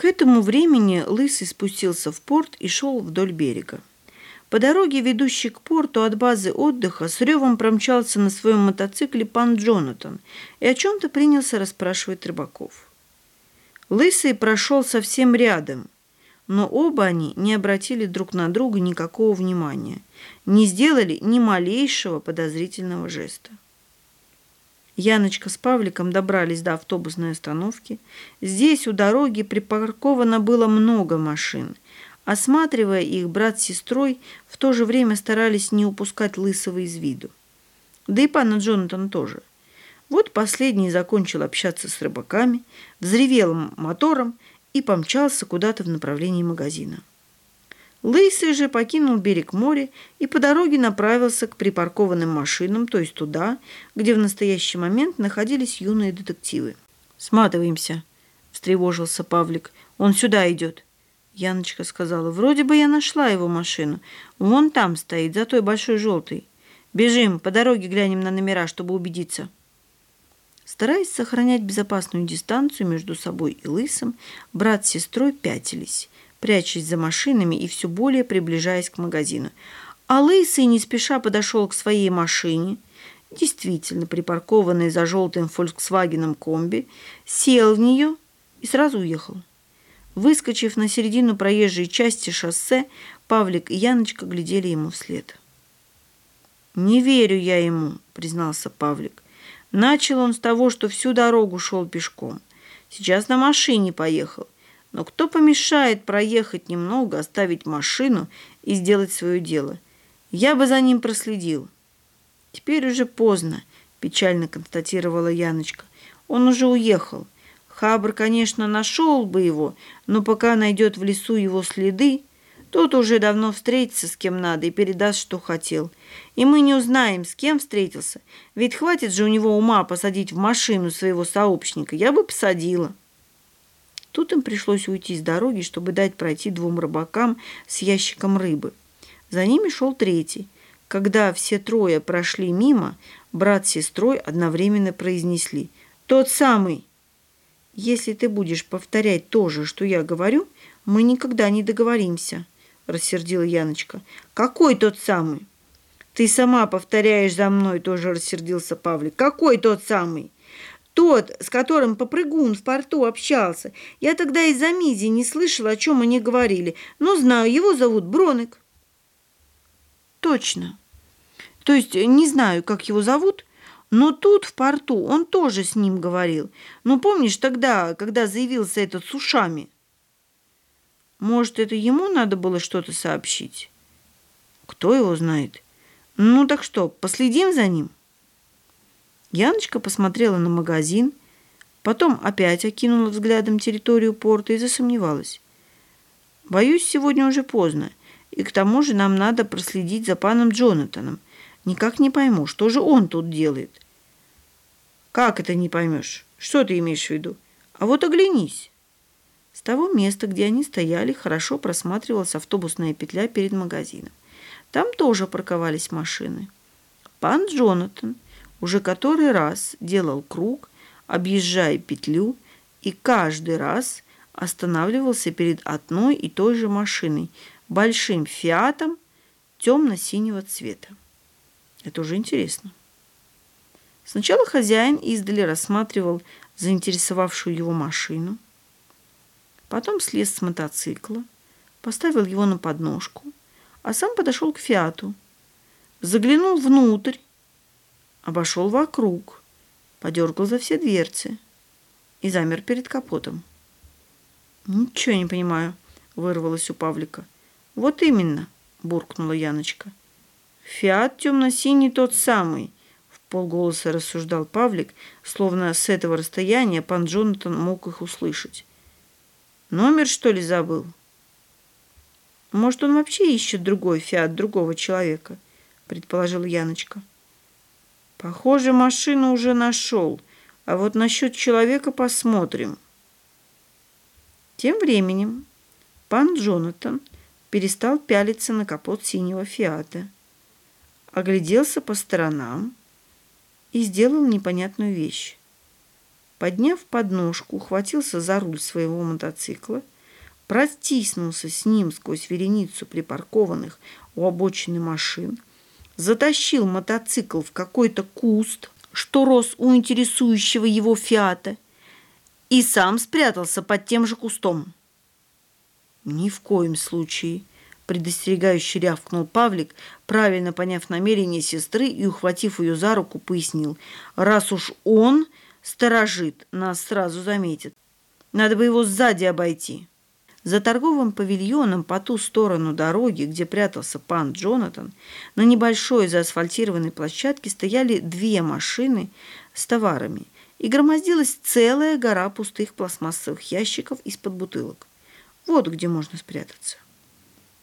К этому времени Лысый спустился в порт и шел вдоль берега. По дороге, ведущей к порту от базы отдыха, с ревом промчался на своем мотоцикле пан Джонатан и о чем-то принялся расспрашивать рыбаков. Лысый прошел совсем рядом, но оба они не обратили друг на друга никакого внимания, не сделали ни малейшего подозрительного жеста. Яночка с Павликом добрались до автобусной остановки. Здесь у дороги припарковано было много машин. Осматривая их, брат с сестрой в то же время старались не упускать Лысого из виду. Да и пана Джонатан тоже. Вот последний закончил общаться с рыбаками, взревел мотором и помчался куда-то в направлении магазина. Лысый же покинул берег моря и по дороге направился к припаркованным машинам, то есть туда, где в настоящий момент находились юные детективы. «Сматываемся», — встревожился Павлик. «Он сюда идет». Яночка сказала, «Вроде бы я нашла его машину. Вон там стоит, за той большой желтой. Бежим, по дороге глянем на номера, чтобы убедиться». Стараясь сохранять безопасную дистанцию между собой и Лысым, брат с сестрой пятились — прячась за машинами и все более приближаясь к магазину. А Лысый не спеша подошел к своей машине, действительно припаркованной за желтым «Фольксвагеном» комби, сел в нее и сразу уехал. Выскочив на середину проезжей части шоссе, Павлик и Яночка глядели ему вслед. «Не верю я ему», — признался Павлик. Начал он с того, что всю дорогу шел пешком. Сейчас на машине поехал. Но кто помешает проехать немного, оставить машину и сделать свое дело? Я бы за ним проследил. Теперь уже поздно, печально констатировала Яночка. Он уже уехал. Хабр, конечно, нашел бы его, но пока найдет в лесу его следы, тот уже давно встретится с кем надо и передаст, что хотел. И мы не узнаем, с кем встретился. Ведь хватит же у него ума посадить в машину своего сообщника. Я бы посадила. Тут им пришлось уйти с дороги, чтобы дать пройти двум рыбакам с ящиком рыбы. За ними шел третий. Когда все трое прошли мимо, брат с сестрой одновременно произнесли «Тот самый!» «Если ты будешь повторять то же, что я говорю, мы никогда не договоримся», — рассердила Яночка. «Какой тот самый?» «Ты сама повторяешь за мной», — тоже рассердился Павлик. «Какой тот самый?» Тот, с которым попрыгун в порту общался. Я тогда из-за мизи не слышала, о чем они говорили, но знаю, его зовут Броник. Точно. То есть не знаю, как его зовут, но тут, в порту, он тоже с ним говорил. Ну, помнишь тогда, когда заявился этот с ушами? Может, это ему надо было что-то сообщить? Кто его знает? Ну, так что, последим за ним?» Яночка посмотрела на магазин, потом опять окинула взглядом территорию порта и засомневалась. «Боюсь, сегодня уже поздно, и к тому же нам надо проследить за паном Джонатаном. Никак не пойму, что же он тут делает?» «Как это не поймешь? Что ты имеешь в виду? А вот оглянись!» С того места, где они стояли, хорошо просматривалась автобусная петля перед магазином. Там тоже парковались машины. Пан Джонатан – уже который раз делал круг, объезжая петлю, и каждый раз останавливался перед одной и той же машиной, большим фиатом темно-синего цвета. Это уже интересно. Сначала хозяин издали рассматривал заинтересовавшую его машину, потом слез с мотоцикла, поставил его на подножку, а сам подошел к фиату, заглянул внутрь обошел вокруг, подергал за все дверцы и замер перед капотом. «Ничего не понимаю», — вырвалось у Павлика. «Вот именно», — буркнула Яночка. «Фиат темно-синий тот самый», — в полголоса рассуждал Павлик, словно с этого расстояния пан Джонатан мог их услышать. «Номер, что ли, забыл?» «Может, он вообще ищет другой фиат другого человека?» — предположила Яночка. Похоже, машину уже нашел, а вот насчет человека посмотрим. Тем временем пан Джонатан перестал пялиться на капот синего фиата, огляделся по сторонам и сделал непонятную вещь. Подняв подножку, ухватился за руль своего мотоцикла, протиснулся с ним сквозь вереницу припаркованных у обочины машин, затащил мотоцикл в какой-то куст, что рос у интересующего его «Фиата», и сам спрятался под тем же кустом. Ни в коем случае, предостерегающе рявкнул Павлик, правильно поняв намерение сестры и, ухватив ее за руку, пояснил. Раз уж он сторожит, нас сразу заметит. Надо бы его сзади обойти. За торговым павильоном по ту сторону дороги, где прятался пан Джонатан, на небольшой заасфальтированной площадке стояли две машины с товарами, и громоздилась целая гора пустых пластмассовых ящиков из-под бутылок. Вот где можно спрятаться.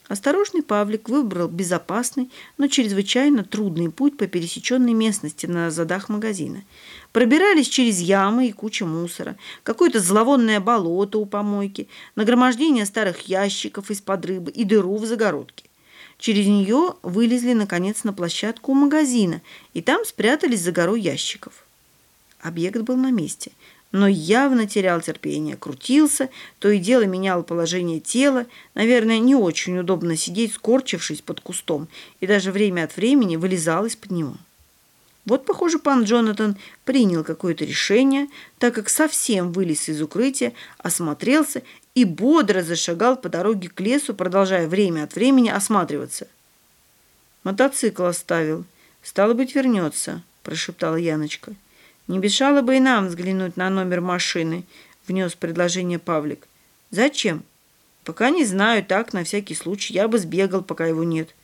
Осторожный Павлик выбрал безопасный, но чрезвычайно трудный путь по пересеченной местности на задах магазина. Пробирались через ямы и кучу мусора, какое-то зловонное болото у помойки, нагромождение старых ящиков из-под рыбы и дыру в загородке. Через нее вылезли, наконец, на площадку у магазина, и там спрятались за горой ящиков. Объект был на месте – но явно терял терпение, крутился, то и дело менял положение тела. Наверное, не очень удобно сидеть, скорчившись под кустом, и даже время от времени вылезал из-под него. Вот, похоже, пан Джонатан принял какое-то решение, так как совсем вылез из укрытия, осмотрелся и бодро зашагал по дороге к лесу, продолжая время от времени осматриваться. «Мотоцикл оставил. Стало быть, вернется», – прошептала Яночка. – «Не мешало бы и нам взглянуть на номер машины», — внес предложение Павлик. «Зачем?» «Пока не знаю, так, на всякий случай. Я бы сбегал, пока его нет».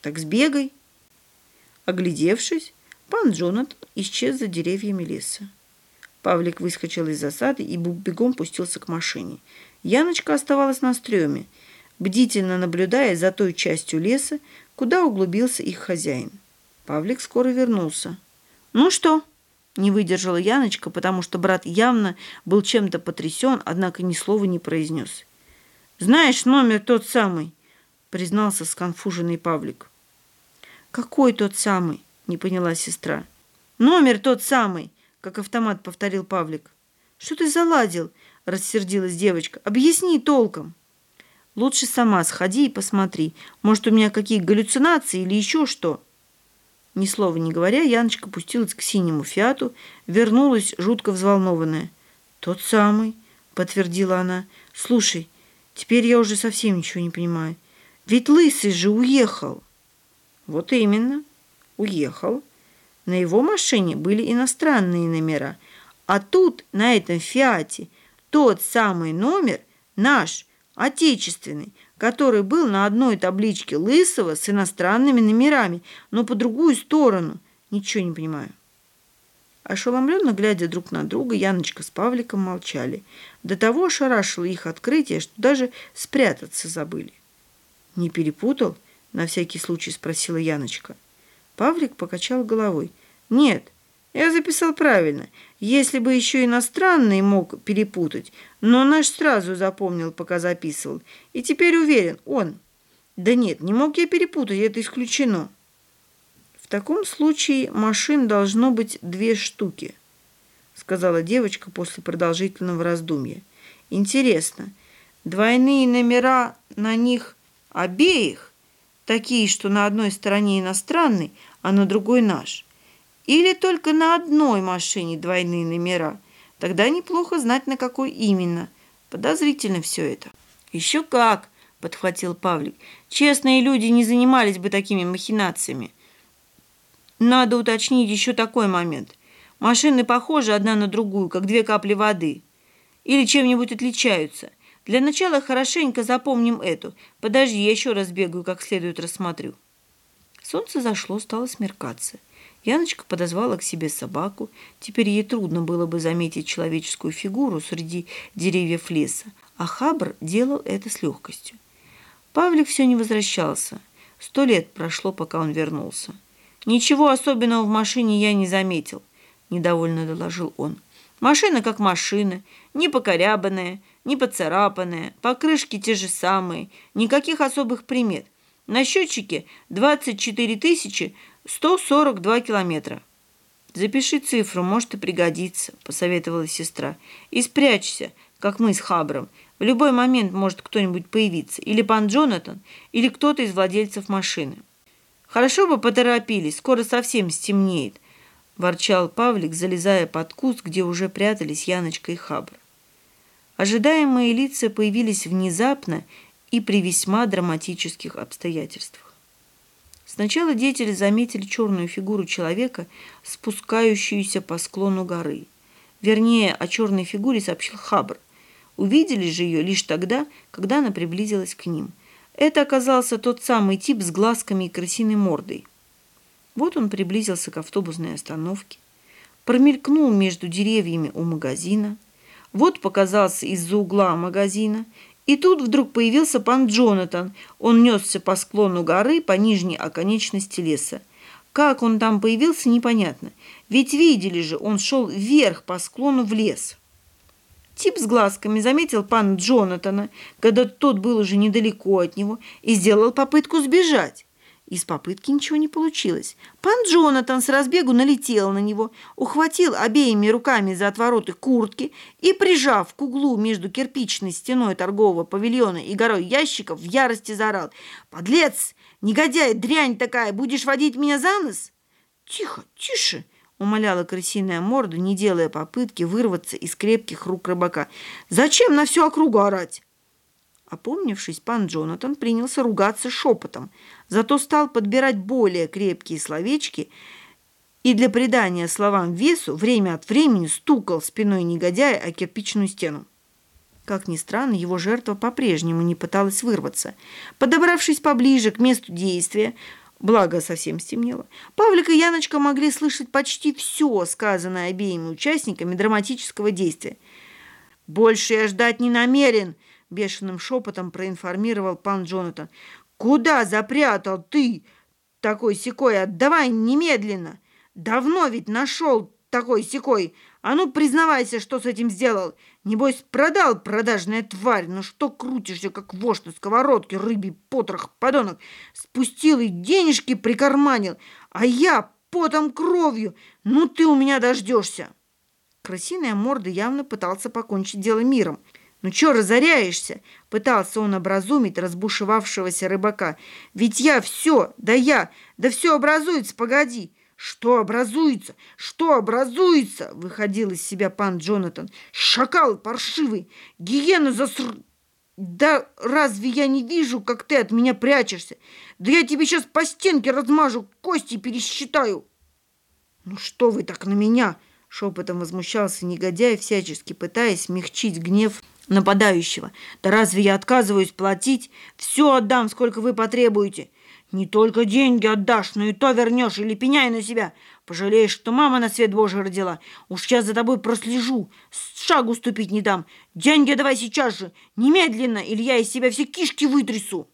«Так сбегай». Оглядевшись, пан Джонатан исчез за деревьями леса. Павлик выскочил из засады и бегом пустился к машине. Яночка оставалась на стреме, бдительно наблюдая за той частью леса, куда углубился их хозяин. Павлик скоро вернулся. «Ну что?» Не выдержала Яночка, потому что брат явно был чем-то потрясен, однако ни слова не произнес. «Знаешь, номер тот самый», — признался сконфуженный Павлик. «Какой тот самый?» — не поняла сестра. «Номер тот самый», — как автомат повторил Павлик. «Что ты заладил?» — рассердилась девочка. «Объясни толком». «Лучше сама сходи и посмотри. Может, у меня какие галлюцинации или еще что?» Ни слова не говоря, Яночка пустилась к синему фиату, вернулась жутко взволнованная. «Тот самый», — подтвердила она. «Слушай, теперь я уже совсем ничего не понимаю. Ведь Лысый же уехал». «Вот именно, уехал. На его машине были иностранные номера, а тут, на этом фиате, тот самый номер наш, отечественный, который был на одной табличке Лысого с иностранными номерами, но по другую сторону. Ничего не понимаю. Ошеломленно глядя друг на друга, Яночка с Павликом молчали. До того ошарашило их открытие, что даже спрятаться забыли. «Не перепутал?» — на всякий случай спросила Яночка. Павлик покачал головой. «Нет, я записал правильно. Если бы еще иностранный мог перепутать, но наш сразу запомнил, пока записывал. И теперь уверен, он. Да нет, не мог я перепутать, это исключено. В таком случае машин должно быть две штуки, сказала девочка после продолжительного раздумья. Интересно, двойные номера на них обеих, такие, что на одной стороне иностранный, а на другой наш – или только на одной машине двойные номера. Тогда неплохо знать, на какой именно. Подозрительно все это. Еще как, подхватил Павлик. Честные люди не занимались бы такими махинациями. Надо уточнить еще такой момент. Машины похожи одна на другую, как две капли воды. Или чем-нибудь отличаются. Для начала хорошенько запомним эту. Подожди, я еще раз бегаю, как следует рассмотрю. Солнце зашло, стало смеркаться. Яночка подозвала к себе собаку. Теперь ей трудно было бы заметить человеческую фигуру среди деревьев леса, а Хабр делал это с легкостью. Павлик все не возвращался. Сто лет прошло, пока он вернулся. «Ничего особенного в машине я не заметил», — недовольно доложил он. «Машина как машина, не покорябанная, не поцарапанная, покрышки те же самые, никаких особых примет. На счетчике 24 тысячи 142 километра. «Запиши цифру, может и пригодится», — посоветовала сестра. «И спрячься, как мы с Хабром. В любой момент может кто-нибудь появиться. Или пан Джонатан, или кто-то из владельцев машины». «Хорошо бы поторопились, скоро совсем стемнеет», — ворчал Павлик, залезая под куст, где уже прятались Яночка и Хабр. Ожидаемые лица появились внезапно и при весьма драматических обстоятельствах. Сначала деятели заметили черную фигуру человека, спускающуюся по склону горы. Вернее, о черной фигуре сообщил Хабр. Увидели же ее лишь тогда, когда она приблизилась к ним. Это оказался тот самый тип с глазками и крысиной мордой. Вот он приблизился к автобусной остановке, промелькнул между деревьями у магазина, вот показался из-за угла магазина и тут вдруг появился пан Джонатан. Он несся по склону горы по нижней оконечности леса. Как он там появился, непонятно. Ведь видели же, он шел вверх по склону в лес. Тип с глазками заметил пан Джонатана, когда тот был уже недалеко от него, и сделал попытку сбежать. Из попытки ничего не получилось. Пан Джонатан с разбегу налетел на него, ухватил обеими руками за отвороты куртки и, прижав к углу между кирпичной стеной торгового павильона и горой ящиков, в ярости заорал. «Подлец! Негодяй! Дрянь такая! Будешь водить меня за нос?» «Тихо, тише!» — умоляла крысиная морда, не делая попытки вырваться из крепких рук рыбака. «Зачем на всю округу орать?» Опомнившись, пан Джонатан принялся ругаться шепотом, зато стал подбирать более крепкие словечки и для придания словам весу время от времени стукал спиной негодяя о кирпичную стену. Как ни странно, его жертва по-прежнему не пыталась вырваться. Подобравшись поближе к месту действия, благо совсем стемнело, Павлик и Яночка могли слышать почти все, сказанное обеими участниками драматического действия. «Больше я ждать не намерен!» Бешеным шепотом проинформировал пан Джонатан. «Куда запрятал ты такой секой? Отдавай немедленно! Давно ведь нашел такой секой. А ну, признавайся, что с этим сделал. Небось, продал продажная тварь. Ну что крутишься, как вошь на сковородке, рыбий потрох, подонок? Спустил и денежки прикарманил, а я потом кровью. Ну ты у меня дождешься!» Красиная морда явно пытался покончить дело миром. «Ну чё разоряешься?» — пытался он образумить разбушевавшегося рыбака. «Ведь я все, да я, да все образуется, погоди!» «Что образуется? Что образуется?» — выходил из себя пан Джонатан. «Шакал паршивый! Гиена заср...» «Да разве я не вижу, как ты от меня прячешься? Да я тебе сейчас по стенке размажу, кости пересчитаю!» «Ну что вы так на меня?» — шепотом возмущался негодяй, всячески пытаясь смягчить гнев нападающего. «Да разве я отказываюсь платить? Все отдам, сколько вы потребуете. Не только деньги отдашь, но и то вернешь или пеняй на себя. Пожалеешь, что мама на свет Божий родила. Уж сейчас за тобой прослежу, шагу ступить не дам. Деньги давай сейчас же, немедленно, или я из себя все кишки вытрясу».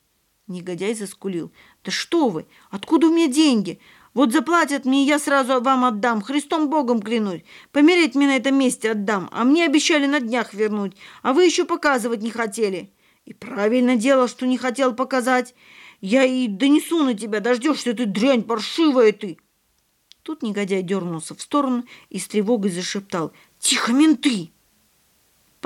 Негодяй заскулил. «Да что вы! Откуда у меня деньги? Вот заплатят мне, я сразу вам отдам, Христом Богом клянусь. Помереть мне на этом месте отдам, а мне обещали на днях вернуть, а вы еще показывать не хотели. И правильно делал, что не хотел показать. Я и донесу на тебя, дождешься ты, дрянь паршивая ты. Тут негодяй дернулся в сторону и с тревогой зашептал «Тихо, менты!»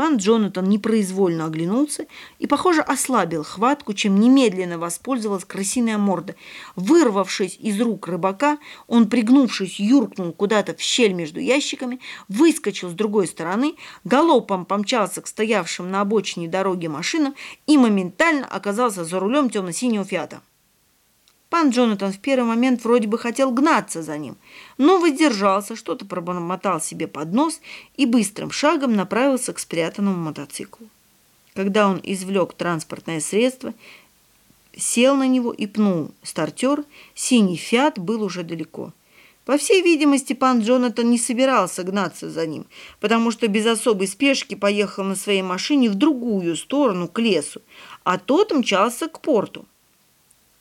Пан Джонатан непроизвольно оглянулся и, похоже, ослабил хватку, чем немедленно воспользовалась крысиная морда. Вырвавшись из рук рыбака, он, пригнувшись, юркнул куда-то в щель между ящиками, выскочил с другой стороны, галопом помчался к стоявшим на обочине дороги машинам и моментально оказался за рулем темно-синего фиата. Пан Джонатан в первый момент вроде бы хотел гнаться за ним, но воздержался, что-то пробормотал себе под нос и быстрым шагом направился к спрятанному мотоциклу. Когда он извлек транспортное средство, сел на него и пнул стартер, синий «Фиат» был уже далеко. По всей видимости, пан Джонатан не собирался гнаться за ним, потому что без особой спешки поехал на своей машине в другую сторону, к лесу, а тот мчался к порту.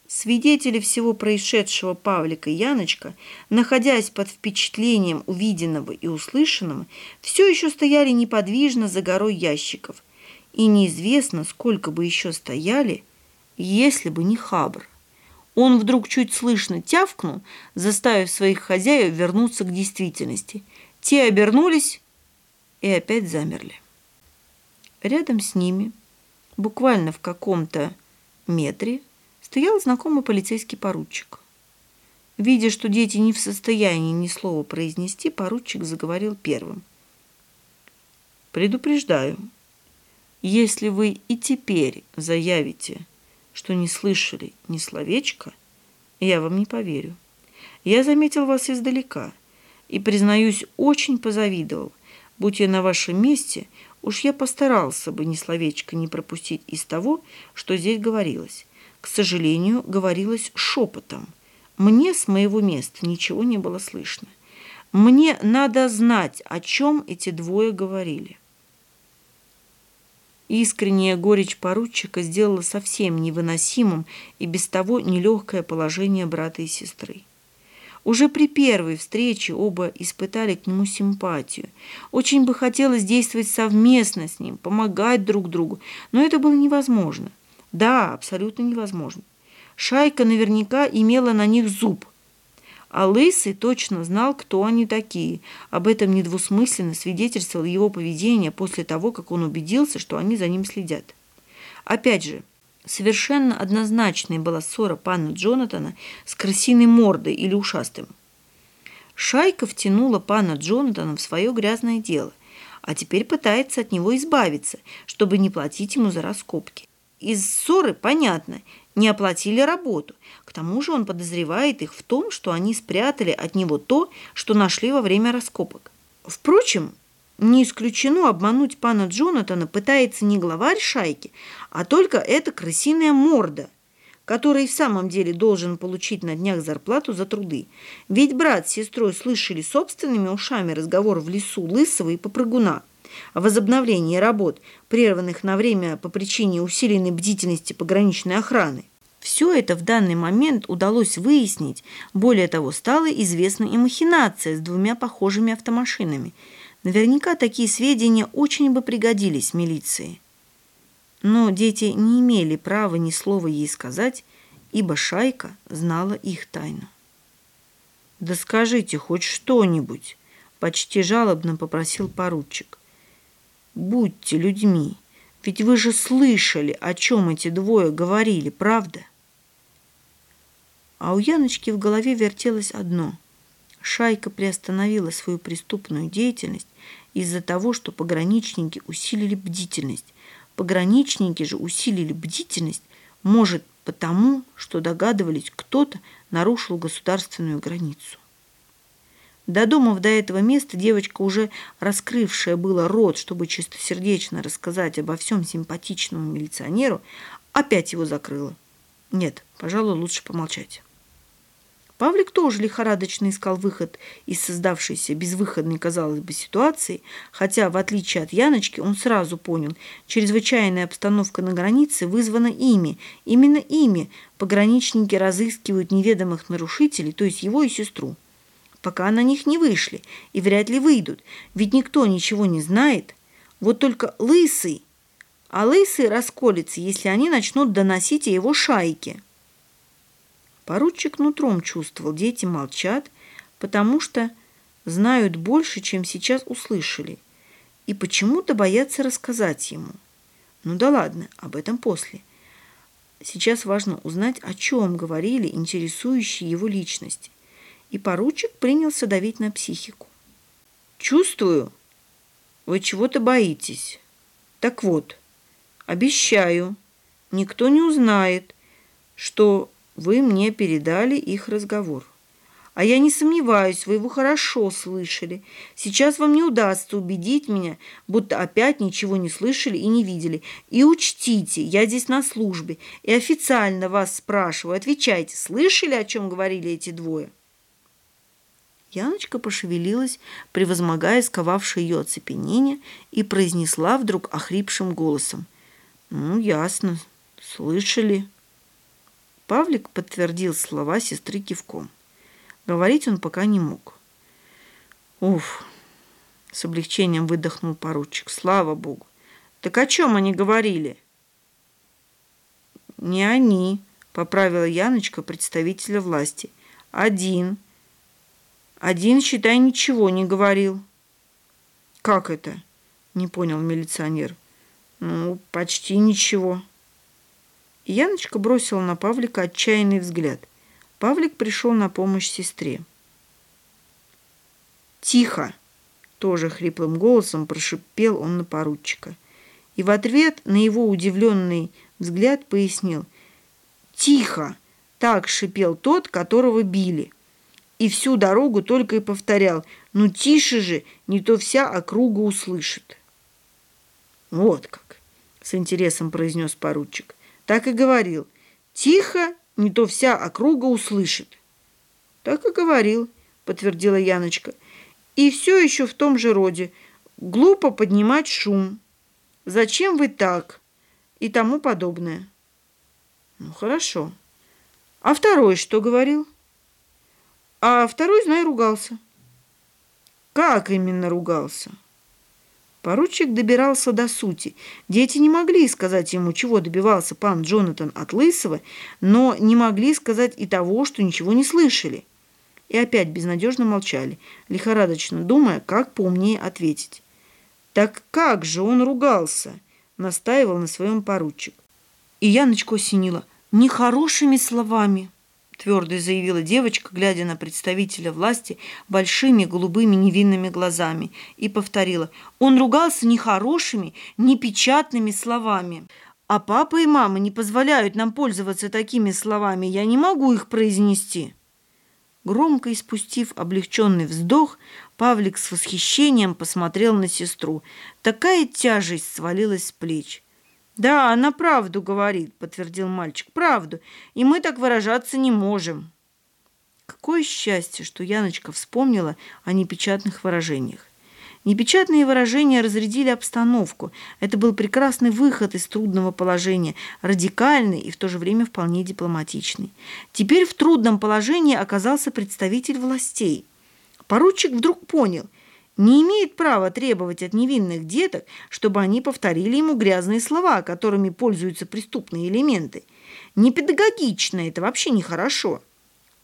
Свидетели всего происшедшего Павлика и Яночка, находясь под впечатлением увиденного и услышанного, все еще стояли неподвижно за горой ящиков. И неизвестно, сколько бы еще стояли, если бы не Хабр. Он вдруг чуть слышно тявкнул, заставив своих хозяев вернуться к действительности. Те обернулись и опять замерли. Рядом с ними, буквально в каком-то метре, стоял знакомый полицейский поручик. Видя, что дети не в состоянии ни слова произнести, поручик заговорил первым. «Предупреждаю, если вы и теперь заявите, что не слышали ни словечка, я вам не поверю. Я заметил вас издалека и, признаюсь, очень позавидовал. Будь я на вашем месте, уж я постарался бы ни словечко не пропустить из того, что здесь говорилось. К сожалению, говорилось шепотом. Мне с моего места ничего не было слышно. Мне надо знать, о чем эти двое говорили. Искренняя горечь поручика сделала совсем невыносимым и без того нелегкое положение брата и сестры. Уже при первой встрече оба испытали к нему симпатию. Очень бы хотелось действовать совместно с ним, помогать друг другу, но это было невозможно. Да, абсолютно невозможно. Шайка наверняка имела на них зуб, а Лысый точно знал, кто они такие. Об этом недвусмысленно свидетельствовало его поведение после того, как он убедился, что они за ним следят. Опять же, совершенно однозначной была ссора пана Джонатана с крысиной мордой или ушастым. Шайка втянула пана Джонатана в свое грязное дело, а теперь пытается от него избавиться, чтобы не платить ему за раскопки. Из ссоры понятно, не оплатили работу. К тому же он подозревает их в том, что они спрятали от него то, что нашли во время раскопок. Впрочем, не исключено обмануть пана Джонатана пытается не главарь шайки, а только эта крысиная морда, который в самом деле должен получить на днях зарплату за труды. Ведь брат с сестрой слышали собственными ушами разговор в лесу Лысого и Попрыгуна о возобновлении работ, прерванных на время по причине усиленной бдительности пограничной охраны. Все это в данный момент удалось выяснить. Более того, стала известна и махинация с двумя похожими автомашинами. Наверняка такие сведения очень бы пригодились милиции. Но дети не имели права ни слова ей сказать, ибо шайка знала их тайну. «Да скажите хоть что-нибудь», — почти жалобно попросил поручик. Будьте людьми, ведь вы же слышали, о чем эти двое говорили, правда? А у Яночки в голове вертелось одно. Шайка приостановила свою преступную деятельность из-за того, что пограничники усилили бдительность. Пограничники же усилили бдительность, может, потому, что догадывались, кто-то нарушил государственную границу. Додумав до этого места, девочка, уже раскрывшая было рот, чтобы чистосердечно рассказать обо всем симпатичному милиционеру, опять его закрыла. Нет, пожалуй, лучше помолчать. Павлик тоже лихорадочно искал выход из создавшейся безвыходной, казалось бы, ситуации, хотя, в отличие от Яночки, он сразу понял, чрезвычайная обстановка на границе вызвана ими. Именно ими пограничники разыскивают неведомых нарушителей, то есть его и сестру пока на них не вышли и вряд ли выйдут, ведь никто ничего не знает. Вот только лысый, а лысый расколется, если они начнут доносить о его шайке. Поручик нутром чувствовал, дети молчат, потому что знают больше, чем сейчас услышали, и почему-то боятся рассказать ему. Ну да ладно, об этом после. Сейчас важно узнать, о чем говорили интересующие его личности и поручик принялся давить на психику. «Чувствую, вы чего-то боитесь. Так вот, обещаю, никто не узнает, что вы мне передали их разговор. А я не сомневаюсь, вы его хорошо слышали. Сейчас вам не удастся убедить меня, будто опять ничего не слышали и не видели. И учтите, я здесь на службе и официально вас спрашиваю. Отвечайте, слышали, о чем говорили эти двое?» Яночка пошевелилась, превозмогая сковавшее ее оцепенение, и произнесла вдруг охрипшим голосом. «Ну, ясно. Слышали». Павлик подтвердил слова сестры кивком. Говорить он пока не мог. «Уф!» — с облегчением выдохнул поручик. «Слава Богу! Так о чем они говорили?» «Не они, поправила Яночка представителя власти. Один. Один, считай, ничего не говорил. Как это? Не понял милиционер. Ну, почти ничего. Яночка бросила на Павлика отчаянный взгляд. Павлик пришел на помощь сестре. «Тихо!» – тоже хриплым голосом прошипел он на поручика. И в ответ на его удивленный взгляд пояснил. «Тихо!» – так шипел тот, которого били. И всю дорогу только и повторял. «Ну тише же, не то вся округа услышит». «Вот как!» – с интересом произнес поручик. «Так и говорил. Тихо, не то вся округа услышит». «Так и говорил», – подтвердила Яночка. И все еще в том же роде. Глупо поднимать шум. Зачем вы так? И тому подобное. Ну, хорошо. А второй что говорил? А второй, знай, ругался. Как именно ругался? Поручик добирался до сути. Дети не могли сказать ему, чего добивался пан Джонатан от Лысого, но не могли сказать и того, что ничего не слышали и опять безнадежно молчали, лихорадочно думая, как поумнее ответить. «Так как же он ругался?» — настаивал на своем поручик. И Яночку осенила. «Нехорошими словами», — твердо заявила девочка, глядя на представителя власти большими голубыми невинными глазами, и повторила. «Он ругался нехорошими, непечатными словами». А папа и мама не позволяют нам пользоваться такими словами. Я не могу их произнести. Громко испустив облегченный вздох, Павлик с восхищением посмотрел на сестру. Такая тяжесть свалилась с плеч. «Да, она правду говорит», — подтвердил мальчик. «Правду. И мы так выражаться не можем». Какое счастье, что Яночка вспомнила о непечатных выражениях. Непечатные выражения разрядили обстановку. Это был прекрасный выход из трудного положения, радикальный и в то же время вполне дипломатичный. Теперь в трудном положении оказался представитель властей. Поручик вдруг понял – не имеет права требовать от невинных деток, чтобы они повторили ему грязные слова, которыми пользуются преступные элементы. Непедагогично, это вообще нехорошо.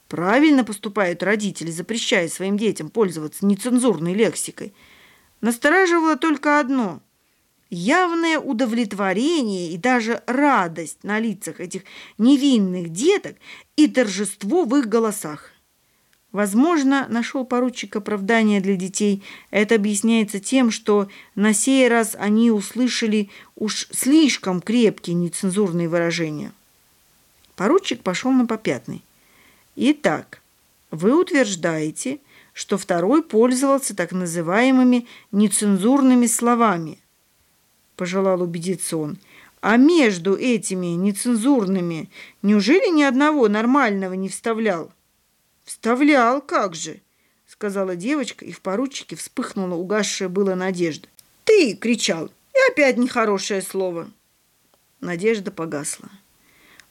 Правильно поступают родители, запрещая своим детям пользоваться нецензурной лексикой – Настораживало только одно – явное удовлетворение и даже радость на лицах этих невинных деток и торжество в их голосах. Возможно, нашел поручик оправдания для детей. Это объясняется тем, что на сей раз они услышали уж слишком крепкие нецензурные выражения. Поручик пошел на попятный. Итак, вы утверждаете, что второй пользовался так называемыми нецензурными словами. Пожелал убедиться он. А между этими нецензурными неужели ни одного нормального не вставлял? Вставлял, как же, сказала девочка, и в поручике вспыхнула угасшая была надежда. Ты, кричал, и опять нехорошее слово. Надежда погасла.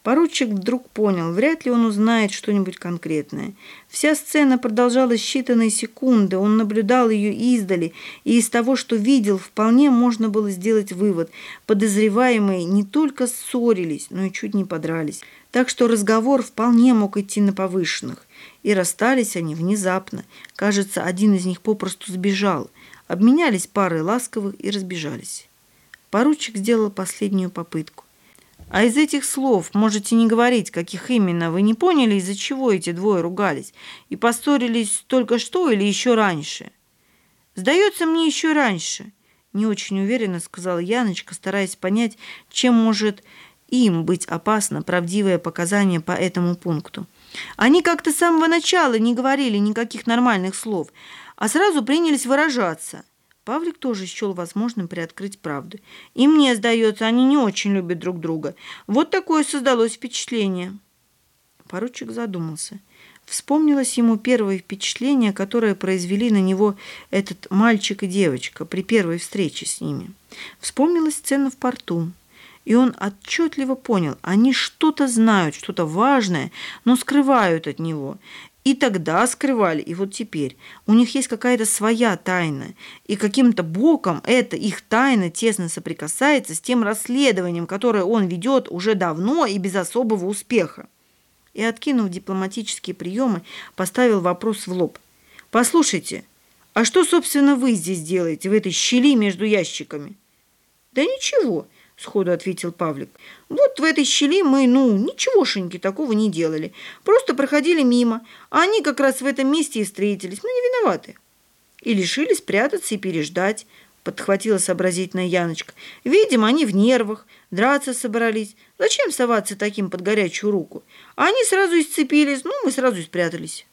Поручик вдруг понял, вряд ли он узнает что-нибудь конкретное. Вся сцена продолжалась считанные секунды, он наблюдал ее издали, и из того, что видел, вполне можно было сделать вывод. Подозреваемые не только ссорились, но и чуть не подрались. Так что разговор вполне мог идти на повышенных. И расстались они внезапно. Кажется, один из них попросту сбежал. Обменялись парой ласковых и разбежались. Поручик сделал последнюю попытку. А из этих слов можете не говорить, каких именно. Вы не поняли, из-за чего эти двое ругались? И поссорились только что или еще раньше? Сдается мне еще раньше. Не очень уверенно сказала Яночка, стараясь понять, чем может им быть опасно правдивое показание по этому пункту. Они как-то с самого начала не говорили никаких нормальных слов, а сразу принялись выражаться – Павлик тоже счел возможным приоткрыть правду. И мне, сдается, они не очень любят друг друга. Вот такое создалось впечатление. Поручик задумался. Вспомнилось ему первое впечатление, которое произвели на него этот мальчик и девочка при первой встрече с ними. Вспомнилась сцена в порту. И он отчетливо понял, они что-то знают, что-то важное, но скрывают от него. И тогда скрывали, и вот теперь. У них есть какая-то своя тайна. И каким-то боком эта их тайна тесно соприкасается с тем расследованием, которое он ведет уже давно и без особого успеха. И, откинув дипломатические приемы, поставил вопрос в лоб. «Послушайте, а что, собственно, вы здесь делаете, в этой щели между ящиками?» «Да ничего», — сходу ответил Павлик. «Вот в этой щели мы, ну, ничегошеньки такого не делали. Просто проходили мимо, а они как раз в этом месте и встретились. Мы не виноваты». «И решили спрятаться и переждать», — подхватила сообразительная Яночка. «Видимо, они в нервах, драться собрались. Зачем соваться таким под горячую руку? А они сразу исцепились, ну, мы сразу и спрятались».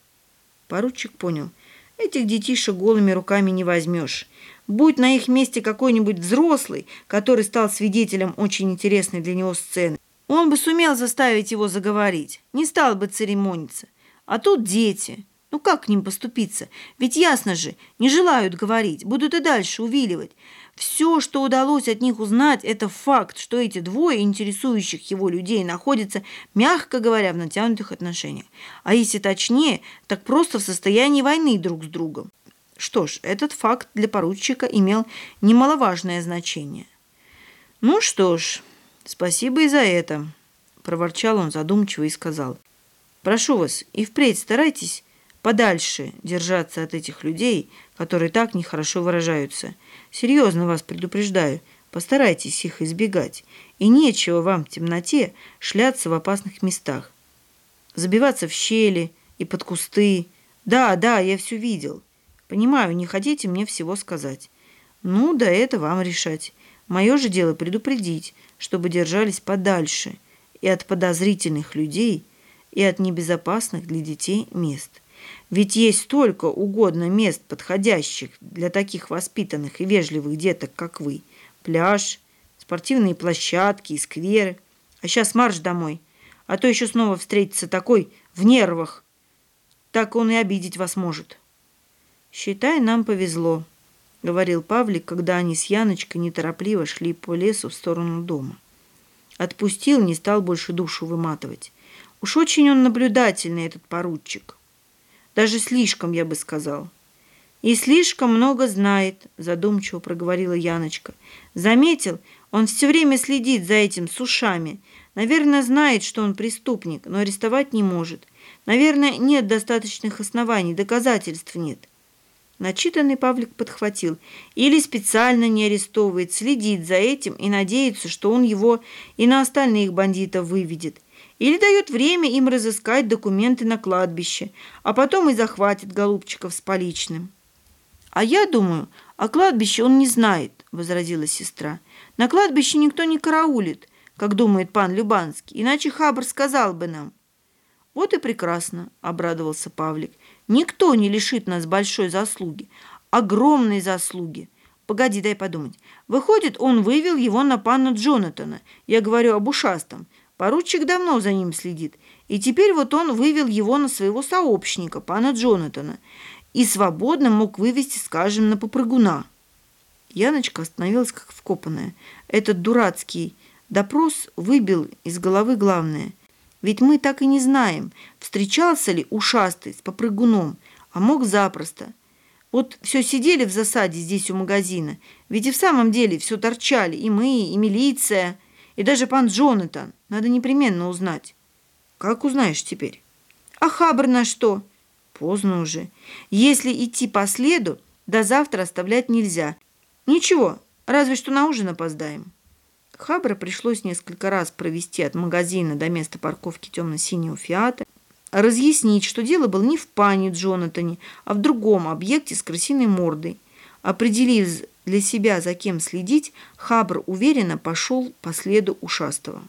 Поручик понял. Этих детишек голыми руками не возьмешь. Будь на их месте какой-нибудь взрослый, который стал свидетелем очень интересной для него сцены, он бы сумел заставить его заговорить, не стал бы церемониться. А тут дети. Ну как к ним поступиться? Ведь ясно же, не желают говорить, будут и дальше увиливать. Все, что удалось от них узнать, это факт, что эти двое интересующих его людей находятся, мягко говоря, в натянутых отношениях. А если точнее, так просто в состоянии войны друг с другом. Что ж, этот факт для поручика имел немаловажное значение. «Ну что ж, спасибо и за это», – проворчал он задумчиво и сказал. «Прошу вас, и впредь старайтесь подальше держаться от этих людей, которые так нехорошо выражаются. Серьезно вас предупреждаю, постарайтесь их избегать, и нечего вам в темноте шляться в опасных местах. Забиваться в щели и под кусты. Да, да, я все видел». Понимаю, не хотите мне всего сказать. Ну, да это вам решать. Мое же дело предупредить, чтобы держались подальше и от подозрительных людей, и от небезопасных для детей мест. Ведь есть столько угодно мест, подходящих для таких воспитанных и вежливых деток, как вы. Пляж, спортивные площадки скверы. А сейчас марш домой, а то еще снова встретится такой в нервах. Так он и обидеть вас может». «Считай, нам повезло», — говорил Павлик, когда они с Яночкой неторопливо шли по лесу в сторону дома. Отпустил, не стал больше душу выматывать. Уж очень он наблюдательный, этот поручик. Даже слишком, я бы сказал. «И слишком много знает», — задумчиво проговорила Яночка. «Заметил, он все время следит за этим с ушами. Наверное, знает, что он преступник, но арестовать не может. Наверное, нет достаточных оснований, доказательств нет. Начитанный Павлик подхватил. Или специально не арестовывает, следит за этим и надеется, что он его и на остальных бандитов выведет. Или дает время им разыскать документы на кладбище, а потом и захватит голубчиков с поличным. «А я думаю, о кладбище он не знает», — возразила сестра. «На кладбище никто не караулит, как думает пан Любанский, иначе Хабр сказал бы нам». «Вот и прекрасно», — обрадовался Павлик. Никто не лишит нас большой заслуги, огромной заслуги. Погоди, дай подумать. Выходит, он вывел его на пана Джонатана. Я говорю об ушастом. Поручик давно за ним следит. И теперь вот он вывел его на своего сообщника, пана Джонатана. И свободно мог вывести, скажем, на попрыгуна. Яночка остановилась как вкопанная. Этот дурацкий допрос выбил из головы главное – ведь мы так и не знаем, встречался ли ушастый с попрыгуном, а мог запросто. Вот все сидели в засаде здесь у магазина, ведь и в самом деле все торчали, и мы, и милиция, и даже пан Джонатан. Надо непременно узнать. Как узнаешь теперь? А хабр на что? Поздно уже. Если идти по следу, до завтра оставлять нельзя. Ничего, разве что на ужин опоздаем. Хабра пришлось несколько раз провести от магазина до места парковки темно-синего «Фиата», разъяснить, что дело было не в пане Джонатане, а в другом объекте с крысиной мордой. Определив для себя, за кем следить, Хабр уверенно пошел по следу ушастого.